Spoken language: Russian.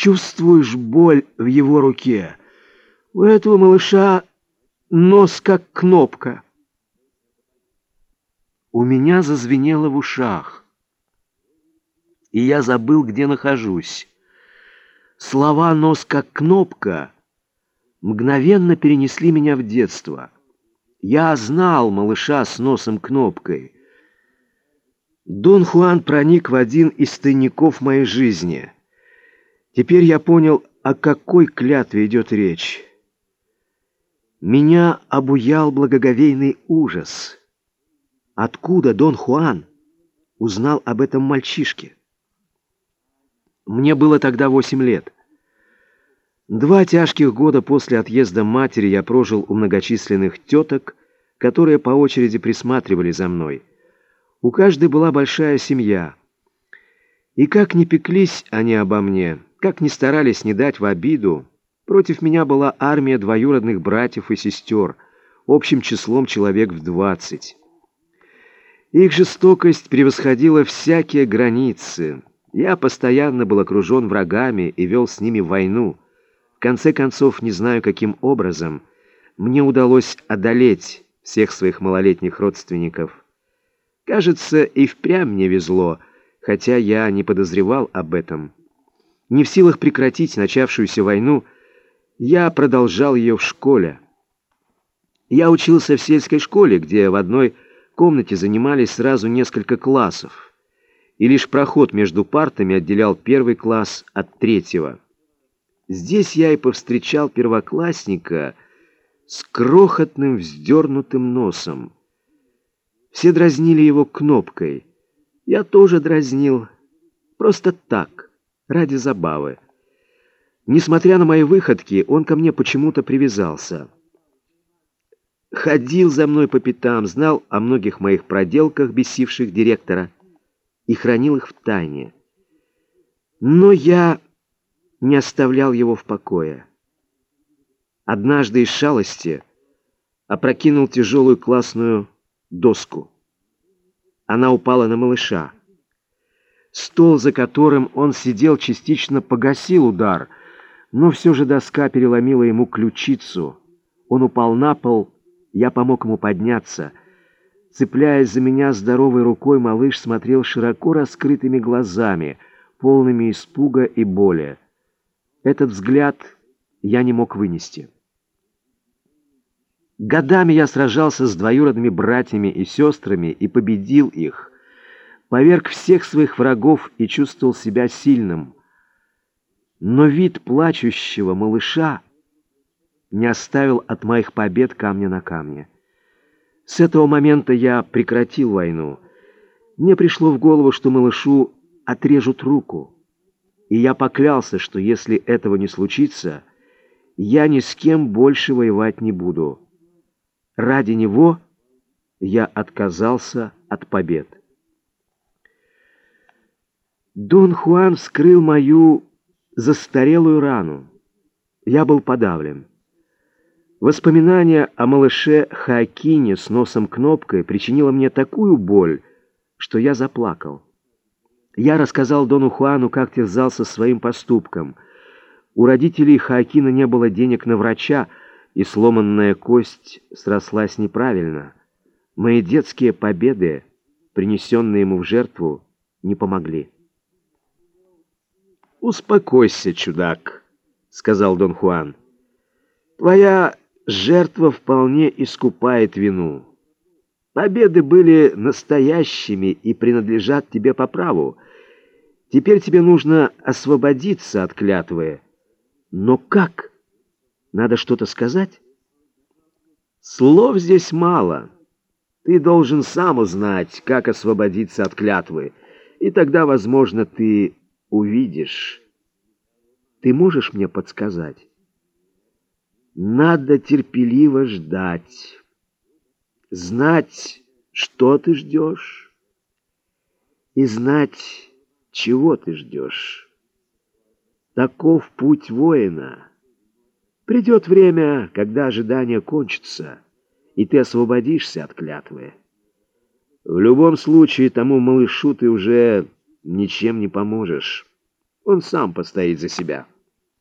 чувствуешь боль в его руке. У этого малыша нос как кнопка. У меня зазвенело в ушах, и я забыл, где нахожусь. Слова «нос как кнопка» мгновенно перенесли меня в детство. Я знал малыша с носом кнопкой. Дон Хуан проник в один из тайников моей жизни. Теперь я понял, о какой клятве идет речь. Меня обуял благоговейный ужас. Откуда Дон Хуан узнал об этом мальчишке? Мне было тогда восемь лет. Два тяжких года после отъезда матери я прожил у многочисленных теток, которые по очереди присматривали за мной. У каждой была большая семья. И как ни пеклись они обо мне, как ни старались не дать в обиду, против меня была армия двоюродных братьев и сестер, общим числом человек в двадцать. Их жестокость превосходила всякие границы. Я постоянно был окружен врагами и вел с ними войну. В конце концов, не знаю каким образом, мне удалось одолеть всех своих малолетних родственников. Кажется, и впрямь мне везло, хотя я не подозревал об этом. Не в силах прекратить начавшуюся войну, я продолжал ее в школе. Я учился в сельской школе, где в одной комнате занимались сразу несколько классов, и лишь проход между партами отделял первый класс от третьего. Здесь я и повстречал первоклассника с крохотным вздернутым носом. Все дразнили его кнопкой. Я тоже дразнил. Просто так, ради забавы. Несмотря на мои выходки, он ко мне почему-то привязался ходил за мной по пятам, знал о многих моих проделках, бесивших директора, и хранил их в тайне. Но я не оставлял его в покое. Однажды из шалости опрокинул тяжелую классную доску. Она упала на малыша. Стол, за которым он сидел, частично погасил удар, но все же доска переломила ему ключицу. Он упал на пол я помог ему подняться. Цепляясь за меня здоровой рукой, малыш смотрел широко раскрытыми глазами, полными испуга и боли. Этот взгляд я не мог вынести. Годами я сражался с двоюродными братьями и сестрами и победил их, поверг всех своих врагов и чувствовал себя сильным. Но вид плачущего малыша не оставил от моих побед камня на камне. С этого момента я прекратил войну. Мне пришло в голову, что малышу отрежут руку. И я поклялся, что если этого не случится, я ни с кем больше воевать не буду. Ради него я отказался от побед. Дон Хуан вскрыл мою застарелую рану. Я был подавлен. Воспоминание о малыше Хакине с носом кнопкой причинило мне такую боль, что я заплакал. Я рассказал Дону Хуану, как терзался своим поступком. У родителей Хаакина не было денег на врача, и сломанная кость срослась неправильно. Мои детские победы, принесенные ему в жертву, не помогли. «Успокойся, чудак», — сказал Дон Хуан. «Твоя жертва вполне искупает вину. Победы были настоящими и принадлежат тебе по праву. Теперь тебе нужно освободиться от клятвы. Но как? Надо что-то сказать? Слов здесь мало. Ты должен сам узнать, как освободиться от клятвы, и тогда, возможно, ты увидишь. Ты можешь мне подсказать? Надо терпеливо ждать, знать, что ты ждешь, и знать, чего ты ждешь. Таков путь воина. Придет время, когда ожидание кончится, и ты освободишься от клятвы. В любом случае, тому малышу ты уже ничем не поможешь. Он сам постоит за себя.